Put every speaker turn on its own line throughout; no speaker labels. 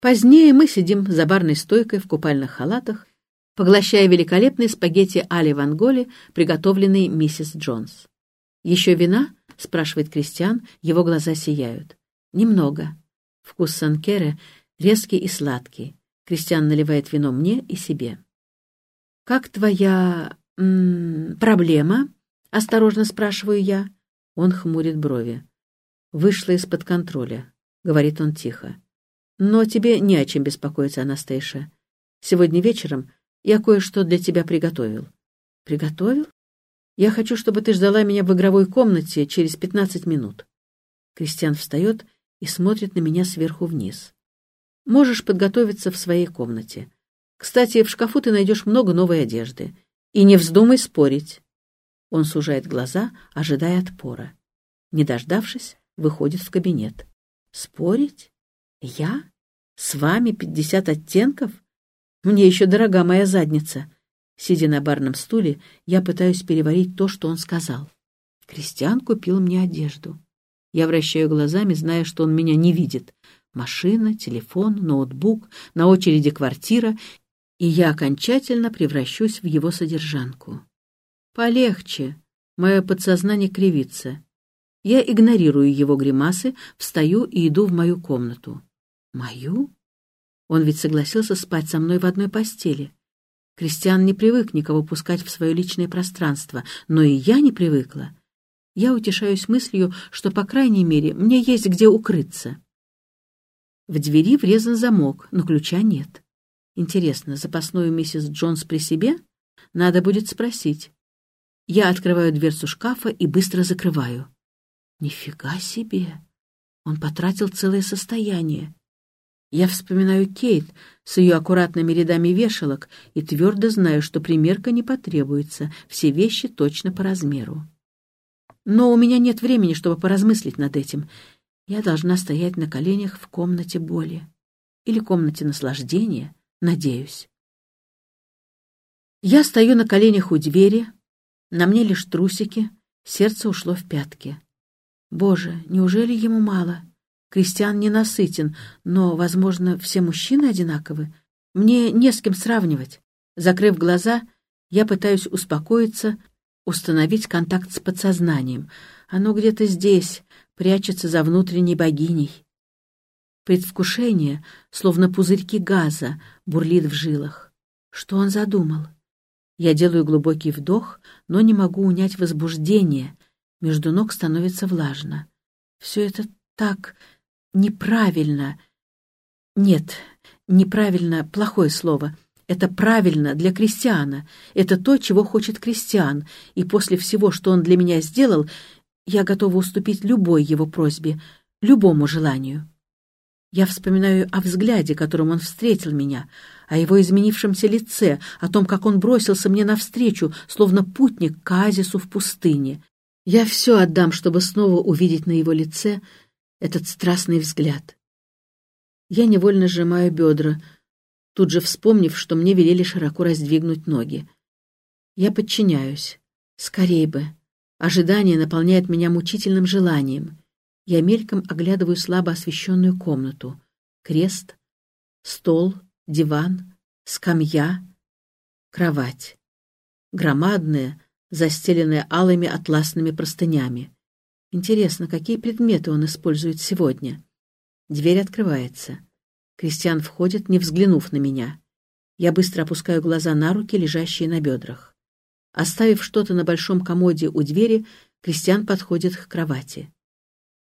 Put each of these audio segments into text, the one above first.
Позднее мы сидим за барной стойкой в купальных халатах, поглощая великолепные спагетти Али Ванголи, приготовленные миссис Джонс. «Еще вина?» — спрашивает Кристиан, его глаза сияют. «Немного». Вкус санкеры резкий и сладкий. Кристиан наливает вино мне и себе. «Как твоя... М -м, проблема?» — осторожно спрашиваю я. Он хмурит брови. «Вышла из-под контроля», — говорит он тихо. «Но тебе не о чем беспокоиться, Анастейша. Сегодня вечером я кое-что для тебя приготовил». «Приготовил? Я хочу, чтобы ты ждала меня в игровой комнате через пятнадцать минут». Кристиан встает и смотрит на меня сверху вниз. «Можешь подготовиться в своей комнате. Кстати, в шкафу ты найдешь много новой одежды. И не вздумай спорить». Он сужает глаза, ожидая отпора. Не дождавшись, выходит в кабинет. «Спорить? Я? С вами пятьдесят оттенков? Мне еще дорога моя задница». Сидя на барном стуле, я пытаюсь переварить то, что он сказал. Кристиан купил мне одежду. Я вращаю глазами, зная, что он меня не видит. Машина, телефон, ноутбук, на очереди квартира, и я окончательно превращусь в его содержанку. Полегче. Мое подсознание кривится. Я игнорирую его гримасы, встаю и иду в мою комнату. Мою? Он ведь согласился спать со мной в одной постели. Кристиан не привык никого пускать в свое личное пространство, но и я не привыкла. Я утешаюсь мыслью, что, по крайней мере, мне есть где укрыться. В двери врезан замок, но ключа нет. Интересно, запасную миссис Джонс при себе? Надо будет спросить. Я открываю дверцу шкафа и быстро закрываю. Нифига себе! Он потратил целое состояние. Я вспоминаю Кейт с ее аккуратными рядами вешалок и твердо знаю, что примерка не потребуется, все вещи точно по размеру. Но у меня нет времени, чтобы поразмыслить над этим. Я должна стоять на коленях в комнате боли. Или комнате наслаждения, надеюсь. Я стою на коленях у двери, на мне лишь трусики, сердце ушло в пятки. Боже, неужели ему мало? Кристиан ненасытен, но, возможно, все мужчины одинаковы. Мне не с кем сравнивать. Закрыв глаза, я пытаюсь успокоиться, установить контакт с подсознанием. Оно где-то здесь, прячется за внутренней богиней. Предвкушение, словно пузырьки газа, бурлит в жилах. Что он задумал? Я делаю глубокий вдох, но не могу унять возбуждение. Между ног становится влажно. Все это так неправильно. Нет, неправильно — плохое слово. Это правильно для крестьяна. Это то, чего хочет крестьян. И после всего, что он для меня сделал, я готова уступить любой его просьбе, любому желанию. Я вспоминаю о взгляде, которым он встретил меня, о его изменившемся лице, о том, как он бросился мне навстречу, словно путник к оазису в пустыне. Я все отдам, чтобы снова увидеть на его лице этот страстный взгляд. Я невольно сжимаю бедра, тут же вспомнив, что мне велели широко раздвигнуть ноги. Я подчиняюсь. Скорей бы. Ожидание наполняет меня мучительным желанием. Я мельком оглядываю слабо освещенную комнату. Крест, стол, диван, скамья, кровать. Громадная, застеленная алыми атласными простынями. Интересно, какие предметы он использует сегодня? Дверь открывается. Кристиан входит, не взглянув на меня. Я быстро опускаю глаза на руки, лежащие на бедрах. Оставив что-то на большом комоде у двери, Кристиан подходит к кровати.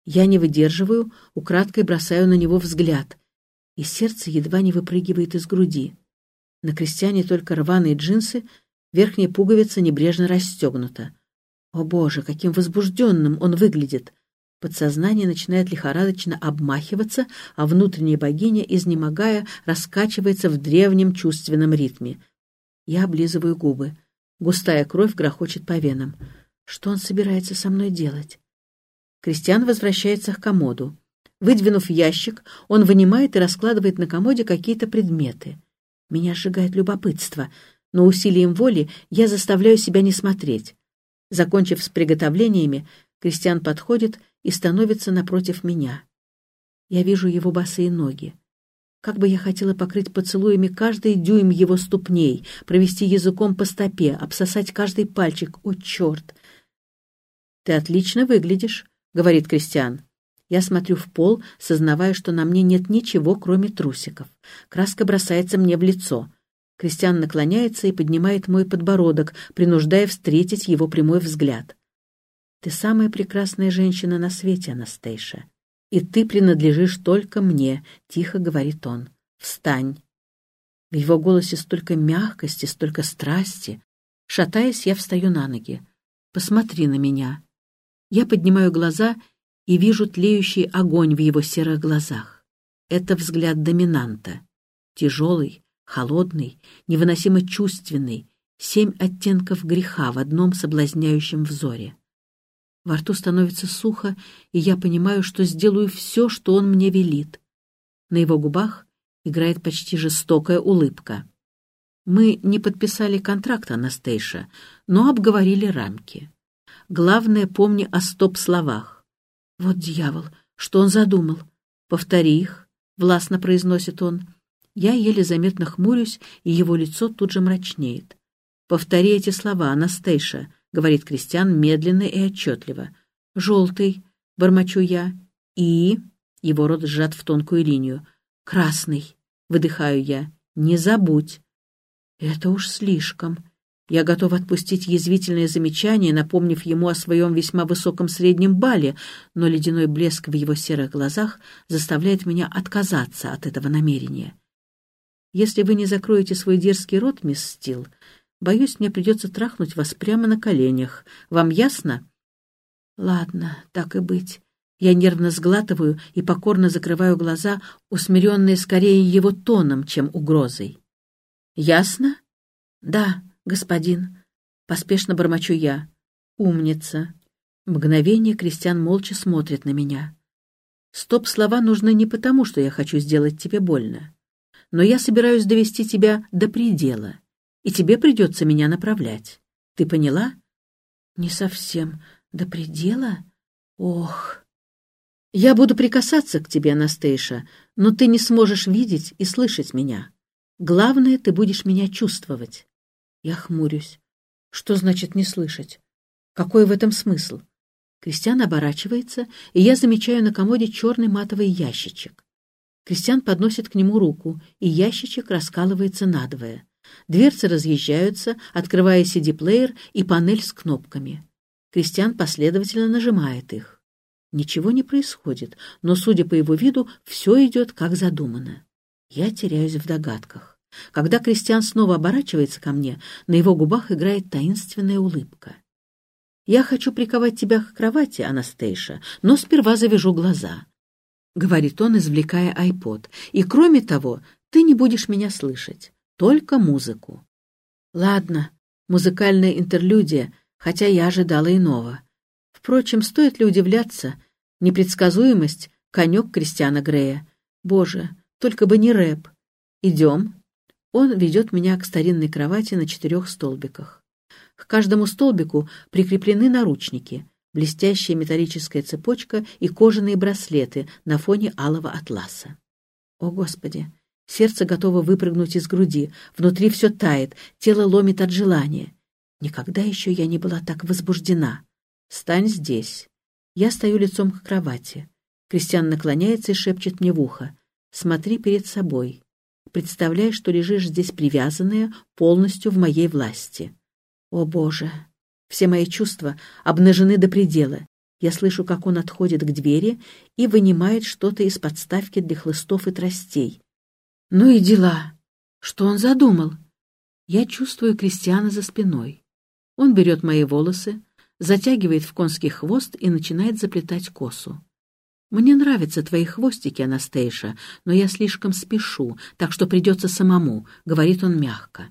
Я не выдерживаю, украдкой бросаю на него взгляд, и сердце едва не выпрыгивает из груди. На Кристиане только рваные джинсы, верхняя пуговица небрежно расстегнута. О боже, каким возбужденным он выглядит! Подсознание начинает лихорадочно обмахиваться, а внутренняя богиня, изнемогая, раскачивается в древнем чувственном ритме. Я облизываю губы. Густая кровь грохочет по венам. Что он собирается со мной делать? Кристиан возвращается к комоду. Выдвинув ящик, он вынимает и раскладывает на комоде какие-то предметы. Меня сжигает любопытство, но усилием воли я заставляю себя не смотреть. Закончив с приготовлениями, Кристиан подходит и становится напротив меня. Я вижу его босые ноги. Как бы я хотела покрыть поцелуями каждый дюйм его ступней, провести языком по стопе, обсосать каждый пальчик. О, черт! «Ты отлично выглядишь», — говорит Кристиан. Я смотрю в пол, сознавая, что на мне нет ничего, кроме трусиков. Краска бросается мне в лицо. Кристиан наклоняется и поднимает мой подбородок, принуждая встретить его прямой взгляд. «Ты самая прекрасная женщина на свете, Анастейша. И ты принадлежишь только мне», — тихо говорит он. «Встань». В его голосе столько мягкости, столько страсти. Шатаясь, я встаю на ноги. «Посмотри на меня». Я поднимаю глаза и вижу тлеющий огонь в его серых глазах. Это взгляд доминанта. Тяжелый, холодный, невыносимо чувственный, семь оттенков греха в одном соблазняющем взоре. Во рту становится сухо, и я понимаю, что сделаю все, что он мне велит. На его губах играет почти жестокая улыбка. Мы не подписали контракт, Анастейша, но обговорили рамки. Главное, помни о стоп-словах. Вот дьявол, что он задумал? Повтори их, — властно произносит он. Я еле заметно хмурюсь, и его лицо тут же мрачнеет. «Повтори эти слова, Анастейша», — говорит Кристиан медленно и отчетливо. «Желтый», — бормочу я, — «и...» — его рот сжат в тонкую линию. «Красный», — выдыхаю я, — «не забудь». «Это уж слишком», я готов отпустить язвительное замечание, напомнив ему о своем весьма высоком среднем бале, но ледяной блеск в его серых глазах заставляет меня отказаться от этого намерения. Если вы не закроете свой дерзкий рот, мисс Стил, боюсь, мне придется трахнуть вас прямо на коленях. Вам ясно? Ладно, так и быть. Я нервно сглатываю и покорно закрываю глаза, усмиренные скорее его тоном, чем угрозой. Ясно? Да господин!» Поспешно бормочу я. «Умница!» Мгновение Кристиан молча смотрит на меня. «Стоп-слова нужны не потому, что я хочу сделать тебе больно. Но я собираюсь довести тебя до предела, и тебе придется меня направлять. Ты поняла?» «Не совсем. До предела? Ох!» «Я буду прикасаться к тебе, Анастейша, но ты не сможешь видеть и слышать меня. Главное, ты будешь меня чувствовать. Я хмурюсь. Что значит не слышать? Какой в этом смысл? Кристиан оборачивается, и я замечаю на комоде черный матовый ящичек. Кристиан подносит к нему руку, и ящичек раскалывается надвое. Дверцы разъезжаются, открывая CD-плеер и панель с кнопками. Кристиан последовательно нажимает их. Ничего не происходит, но, судя по его виду, все идет как задумано. Я теряюсь в догадках. Когда Кристиан снова оборачивается ко мне, на его губах играет таинственная улыбка. «Я хочу приковать тебя к кровати, Анастейша, но сперва завяжу глаза», — говорит он, извлекая айпод. «И кроме того, ты не будешь меня слышать, только музыку». «Ладно, музыкальная интерлюдия, хотя я ожидала иного. Впрочем, стоит ли удивляться? Непредсказуемость — конек Кристиана Грея. Боже, только бы не рэп. Идем». Он ведет меня к старинной кровати на четырех столбиках. К каждому столбику прикреплены наручники, блестящая металлическая цепочка и кожаные браслеты на фоне алого атласа. О, Господи! Сердце готово выпрыгнуть из груди, внутри все тает, тело ломит от желания. Никогда еще я не была так возбуждена. «Стань здесь». Я стою лицом к кровати. Кристиан наклоняется и шепчет мне в ухо. «Смотри перед собой представляя, что лежишь здесь привязанная, полностью в моей власти. О, Боже! Все мои чувства обнажены до предела. Я слышу, как он отходит к двери и вынимает что-то из подставки для хлыстов и тростей. Ну и дела! Что он задумал? Я чувствую Кристиана за спиной. Он берет мои волосы, затягивает в конский хвост и начинает заплетать косу. Мне нравятся твои хвостики, Анастейша, но я слишком спешу, так что придется самому, — говорит он мягко.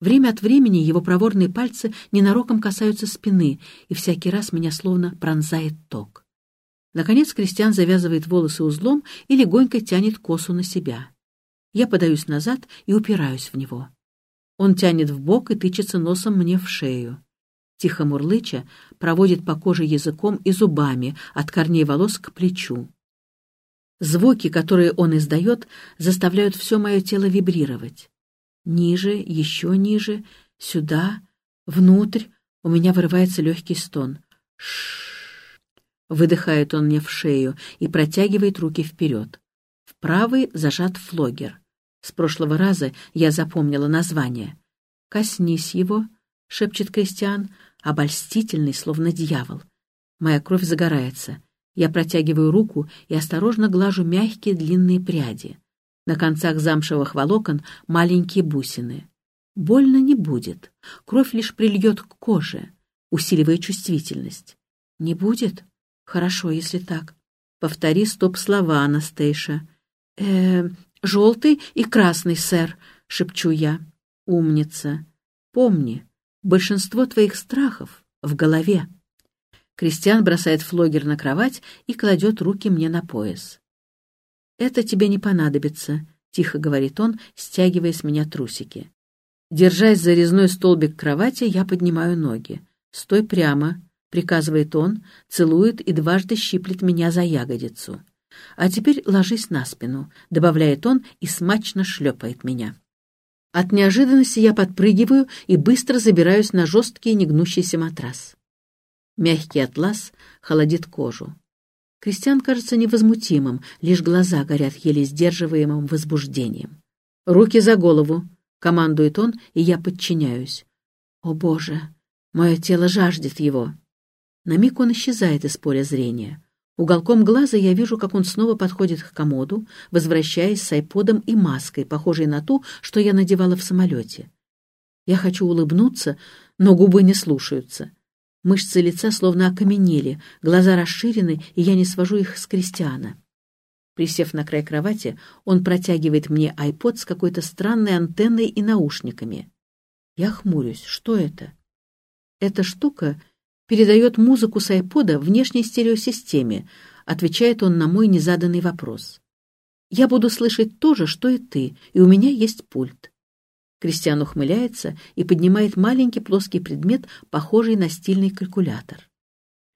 Время от времени его проворные пальцы ненароком касаются спины, и всякий раз меня словно пронзает ток. Наконец Кристиан завязывает волосы узлом и легонько тянет косу на себя. Я подаюсь назад и упираюсь в него. Он тянет в бок и тычется носом мне в шею тихо мурлыча, проводит по коже языком и зубами от корней волос к плечу. Звуки, которые он издает, заставляют все мое тело вибрировать. Ниже, еще ниже, сюда, внутрь у меня вырывается легкий стон. Ш Выдыхает он мне в шею и протягивает руки вперед. В правый зажат флогер. С прошлого раза я запомнила название. «Коснись его», — шепчет Кристиан, обольстительный, словно дьявол. Моя кровь загорается. Я протягиваю руку и осторожно глажу мягкие длинные пряди. На концах замшевых волокон маленькие бусины. Больно не будет. Кровь лишь прильет к коже, усиливая чувствительность. Не будет? Хорошо, если так. Повтори стоп-слова, Анастейша. э желтый и красный, сэр», — шепчу я. «Умница. Помни, большинство твоих страхов в голове». Кристиан бросает флогер на кровать и кладет руки мне на пояс. «Это тебе не понадобится», — тихо говорит он, стягивая с меня трусики. Держась за резной столбик кровати, я поднимаю ноги. «Стой прямо», — приказывает он, целует и дважды щиплет меня за ягодицу. «А теперь ложись на спину», — добавляет он и смачно шлепает меня. От неожиданности я подпрыгиваю и быстро забираюсь на жесткий негнущийся матрас. Мягкий атлас холодит кожу. Кристиан кажется невозмутимым, лишь глаза горят еле сдерживаемым возбуждением. «Руки за голову!» — командует он, и я подчиняюсь. «О, Боже! Мое тело жаждет его!» На миг он исчезает из поля зрения. Уголком глаза я вижу, как он снова подходит к комоду, возвращаясь с айподом и маской, похожей на ту, что я надевала в самолете. Я хочу улыбнуться, но губы не слушаются. Мышцы лица словно окаменели, глаза расширены, и я не свожу их с Кристиана. Присев на край кровати, он протягивает мне айпод с какой-то странной антенной и наушниками. Я хмурюсь. Что это? Эта штука передает музыку с айпода внешней стереосистеме, отвечает он на мой незаданный вопрос. Я буду слышать то же, что и ты, и у меня есть пульт. Кристиан ухмыляется и поднимает маленький плоский предмет, похожий на стильный калькулятор.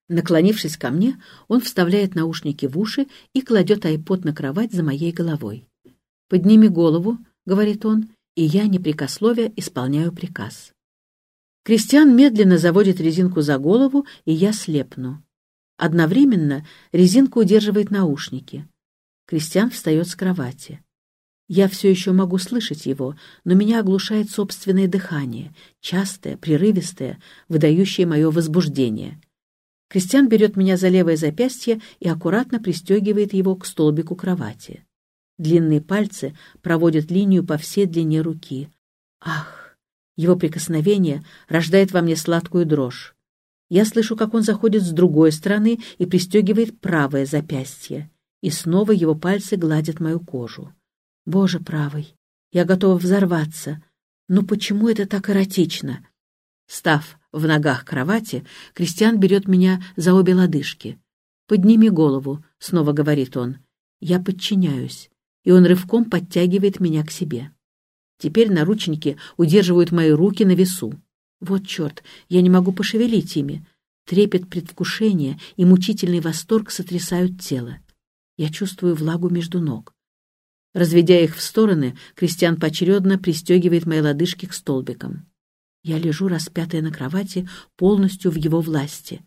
Наклонившись ко мне, он вставляет наушники в уши и кладет айпод на кровать за моей головой. «Подними голову», — говорит он, и я, непрекословия, исполняю приказ. Кристиан медленно заводит резинку за голову, и я слепну. Одновременно резинка удерживает наушники. Кристиан встает с кровати. Я все еще могу слышать его, но меня оглушает собственное дыхание, частое, прерывистое, выдающее мое возбуждение. Кристиан берет меня за левое запястье и аккуратно пристегивает его к столбику кровати. Длинные пальцы проводят линию по всей длине руки. Ах! Его прикосновение рождает во мне сладкую дрожь. Я слышу, как он заходит с другой стороны и пристегивает правое запястье. И снова его пальцы гладят мою кожу. Боже правый, я готова взорваться. Но почему это так эротично? Став в ногах кровати, Кристиан берет меня за обе лодыжки. «Подними голову», — снова говорит он. Я подчиняюсь, и он рывком подтягивает меня к себе. Теперь наручники удерживают мои руки на весу. Вот черт, я не могу пошевелить ими. Трепет предвкушения и мучительный восторг сотрясают тело. Я чувствую влагу между ног. Разведя их в стороны, Кристиан поочередно пристегивает мои лодыжки к столбикам. Я лежу, распятая на кровати, полностью в его власти.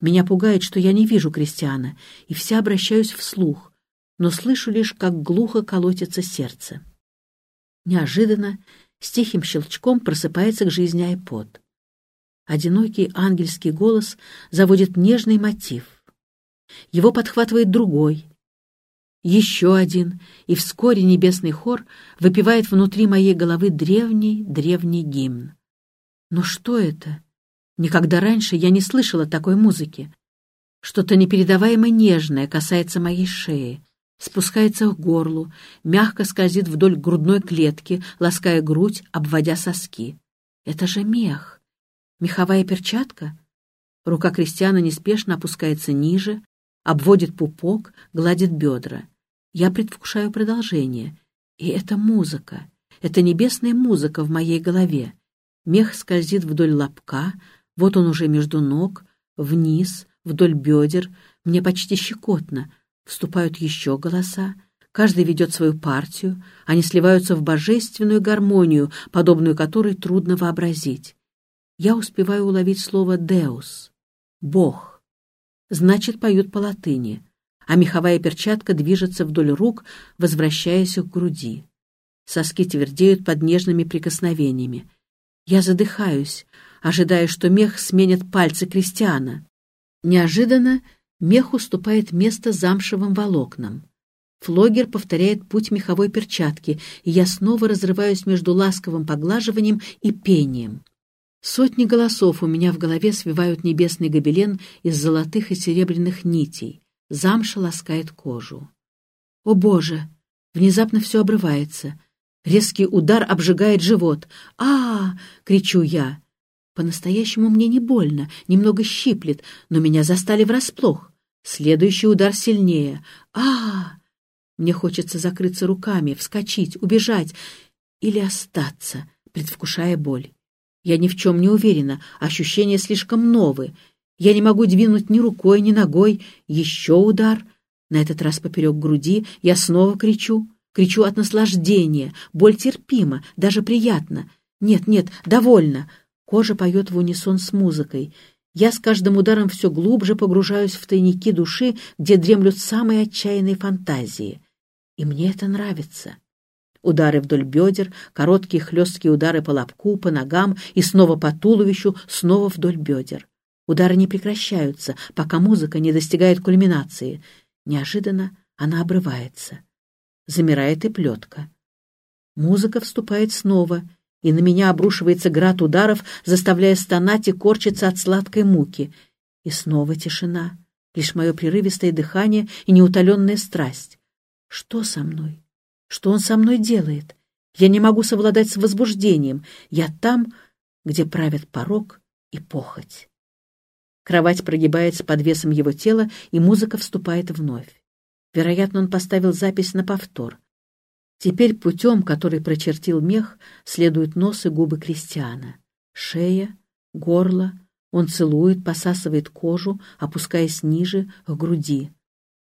Меня пугает, что я не вижу Кристиана, и вся обращаюсь вслух, но слышу лишь, как глухо колотится сердце. Неожиданно, с тихим щелчком просыпается к жизни айпод. Одинокий ангельский голос заводит нежный мотив. Его подхватывает другой, еще один, и вскоре небесный хор выпивает внутри моей головы древний-древний гимн. Но что это? Никогда раньше я не слышала такой музыки. Что-то непередаваемо нежное касается моей шеи, спускается к горлу, мягко скользит вдоль грудной клетки, лаская грудь, обводя соски. Это же мех. Меховая перчатка? Рука Кристиана неспешно опускается ниже, обводит пупок, гладит бедра. Я предвкушаю продолжение. И это музыка. Это небесная музыка в моей голове. Мех скользит вдоль лобка, вот он уже между ног, вниз, вдоль бедер. Мне почти щекотно. Вступают еще голоса. Каждый ведет свою партию. Они сливаются в божественную гармонию, подобную которой трудно вообразить. Я успеваю уловить слово «деус» — «бог». Значит, поют по латыни, а меховая перчатка движется вдоль рук, возвращаясь к груди. Соски твердеют под нежными прикосновениями. Я задыхаюсь, ожидая, что мех сменит пальцы крестьяна. Неожиданно мех уступает место замшевым волокнам. Флогер повторяет путь меховой перчатки, и я снова разрываюсь между ласковым поглаживанием и пением. Сотни голосов у меня в голове свивают небесный гобелен из золотых и серебряных нитей. Замша ласкает кожу. О, Боже! Внезапно все обрывается. Резкий удар обжигает живот. а, -а, -а кричу я. По-настоящему мне не больно, немного щиплет, но меня застали врасплох. Следующий удар сильнее. а, -а, -а Мне хочется закрыться руками, вскочить, убежать или остаться, предвкушая боль. Я ни в чем не уверена, ощущения слишком новые. Я не могу двинуть ни рукой, ни ногой. Еще удар. На этот раз поперек груди я снова кричу. Кричу от наслаждения. Боль терпима, даже приятно. Нет, нет, довольно. Кожа поет в унисон с музыкой. Я с каждым ударом все глубже погружаюсь в тайники души, где дремлют самые отчаянные фантазии. И мне это нравится. Удары вдоль бедер, короткие хлесткие удары по лобку, по ногам и снова по туловищу, снова вдоль бедер. Удары не прекращаются, пока музыка не достигает кульминации. Неожиданно она обрывается замирает и плетка. Музыка вступает снова, и на меня обрушивается град ударов, заставляя стонать и корчиться от сладкой муки. И снова тишина, лишь мое прерывистое дыхание и неутоленная страсть. Что со мной? Что он со мной делает? Я не могу совладать с возбуждением. Я там, где правят порог и похоть. Кровать прогибается под весом его тела, и музыка вступает вновь. Вероятно, он поставил запись на повтор. Теперь путем, который прочертил мех, следуют нос и губы крестьяна. Шея, горло. Он целует, посасывает кожу, опускаясь ниже, к груди.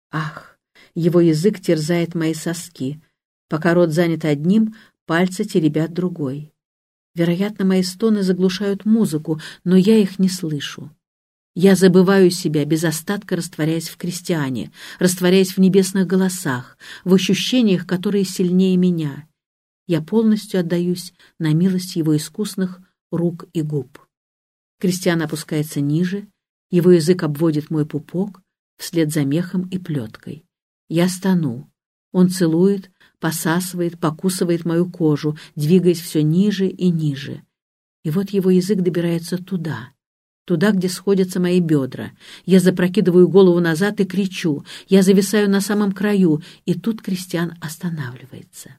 Ах, его язык терзает мои соски. Пока рот занят одним, пальцы теребят другой. Вероятно, мои стоны заглушают музыку, но я их не слышу. Я забываю себя, без остатка растворяясь в крестьяне, растворяясь в небесных голосах, в ощущениях, которые сильнее меня. Я полностью отдаюсь на милость его искусных рук и губ. Крестьян опускается ниже, его язык обводит мой пупок, вслед за мехом и плеткой. Я стану. Он целует, посасывает, покусывает мою кожу, двигаясь все ниже и ниже. И вот его язык добирается туда — туда, где сходятся мои бедра. Я запрокидываю голову назад и кричу. Я зависаю на самом краю, и тут Кристиан останавливается.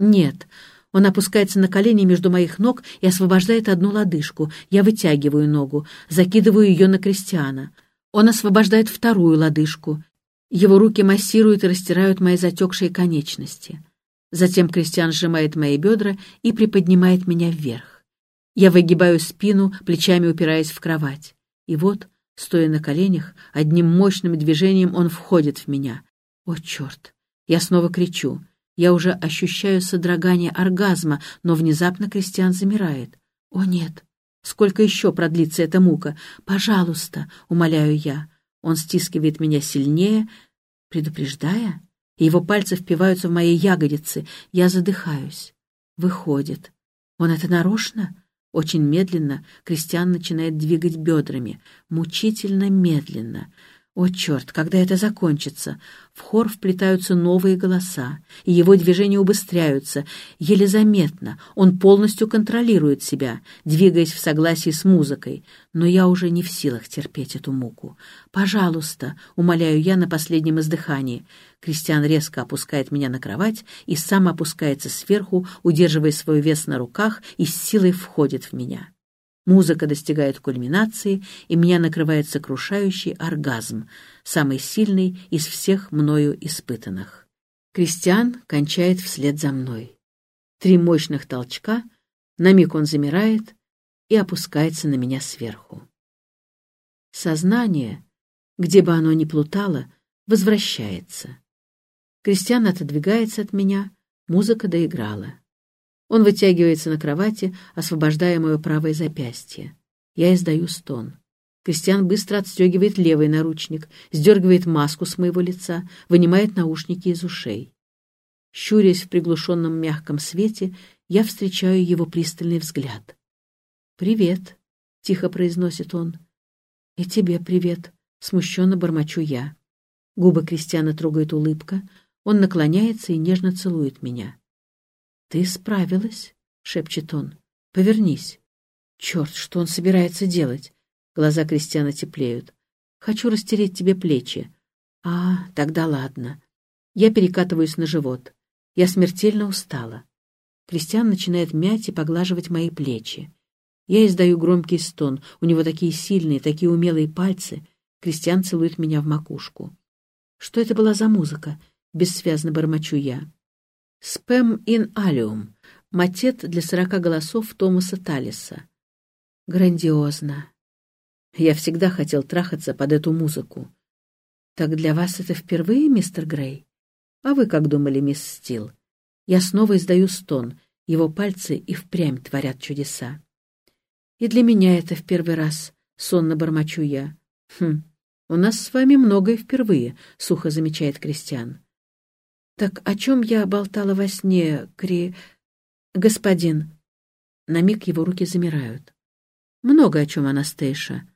Нет, он опускается на колени между моих ног и освобождает одну лодыжку. Я вытягиваю ногу, закидываю ее на Кристиана. Он освобождает вторую лодыжку. Его руки массируют и растирают мои затекшие конечности. Затем Кристиан сжимает мои бедра и приподнимает меня вверх. Я выгибаю спину, плечами упираясь в кровать. И вот, стоя на коленях, одним мощным движением он входит в меня. О, черт! Я снова кричу. Я уже ощущаю содрогание оргазма, но внезапно Кристиан замирает. О, нет! Сколько еще продлится эта мука? Пожалуйста, умоляю я. Он стискивает меня сильнее, предупреждая. Его пальцы впиваются в мои ягодицы. Я задыхаюсь. Выходит. Он это нарочно? Очень медленно Кристиан начинает двигать бедрами, мучительно медленно. О, черт, когда это закончится? В хор вплетаются новые голоса, и его движения убыстряются, еле заметно. Он полностью контролирует себя, двигаясь в согласии с музыкой. Но я уже не в силах терпеть эту муку. «Пожалуйста», — умоляю я на последнем издыхании. Кристиан резко опускает меня на кровать и сам опускается сверху, удерживая свой вес на руках и с силой входит в меня. Музыка достигает кульминации, и меня накрывает сокрушающий оргазм, самый сильный из всех мною испытанных. Кристиан кончает вслед за мной. Три мощных толчка, на миг он замирает и опускается на меня сверху. Сознание, где бы оно ни плутало, возвращается. Кристиан отодвигается от меня, музыка доиграла. Он вытягивается на кровати, освобождая мое правое запястье. Я издаю стон. Кристиан быстро отстегивает левый наручник, сдергивает маску с моего лица, вынимает наушники из ушей. Щурясь в приглушенном мягком свете, я встречаю его пристальный взгляд. «Привет», — тихо произносит он. «И тебе привет», — смущенно бормочу я. Губы Кристиана трогает улыбка, он наклоняется и нежно целует меня. «Ты справилась», — шепчет он. «Повернись». «Черт, что он собирается делать?» Глаза Кристиана теплеют. «Хочу растереть тебе плечи». «А, тогда ладно». Я перекатываюсь на живот. Я смертельно устала. Кристиан начинает мять и поглаживать мои плечи. Я издаю громкий стон. У него такие сильные, такие умелые пальцы. Кристиан целует меня в макушку. Что это была за музыка? Бессвязно бормочу я. «Спэм ин алиум» — матет для сорока голосов Томаса Талиса. Грандиозно. Я всегда хотел трахаться под эту музыку. Так для вас это впервые, мистер Грей? А вы как думали, мисс Стил? Я снова издаю стон. Его пальцы и впрямь творят чудеса. И для меня это в первый раз, сонно бормочу я. Хм, у нас с вами многое впервые, сухо замечает Кристиан. Так о чем я болтала во сне, Кри... Господин. На миг его руки замирают. Много о чем, Анастейша.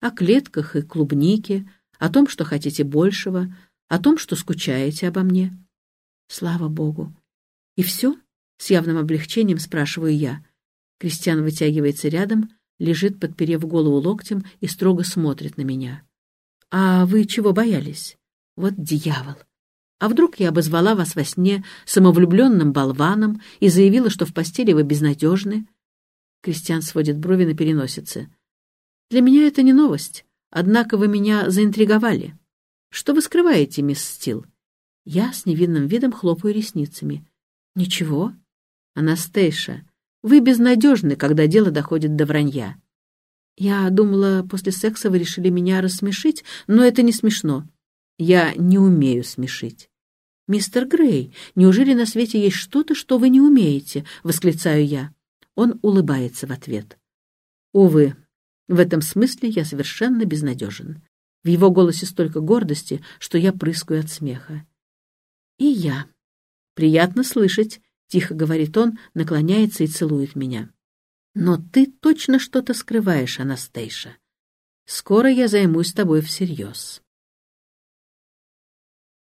О клетках и клубнике, о том, что хотите большего, о том, что скучаете обо мне. Слава Богу. И все? С явным облегчением спрашиваю я. Кристиан вытягивается рядом, лежит, подперев голову локтем и строго смотрит на меня. «А вы чего боялись?» «Вот дьявол! А вдруг я обозвала вас во сне самовлюбленным болваном и заявила, что в постели вы безнадежны?» Кристиан сводит брови на переносице. «Для меня это не новость, однако вы меня заинтриговали. Что вы скрываете, мисс Стил?» Я с невинным видом хлопаю ресницами. «Ничего. Анастейша, вы безнадежны, когда дело доходит до вранья. Я думала, после секса вы решили меня рассмешить, но это не смешно. Я не умею смешить. «Мистер Грей, неужели на свете есть что-то, что вы не умеете?» — восклицаю я. Он улыбается в ответ. Увы, в этом смысле я совершенно безнадежен. В его голосе столько гордости, что я прыскаю от смеха. И я. Приятно слышать, тихо говорит он, наклоняется и целует меня. Но ты точно что-то скрываешь, Анастейша. Скоро я займусь тобой всерьез.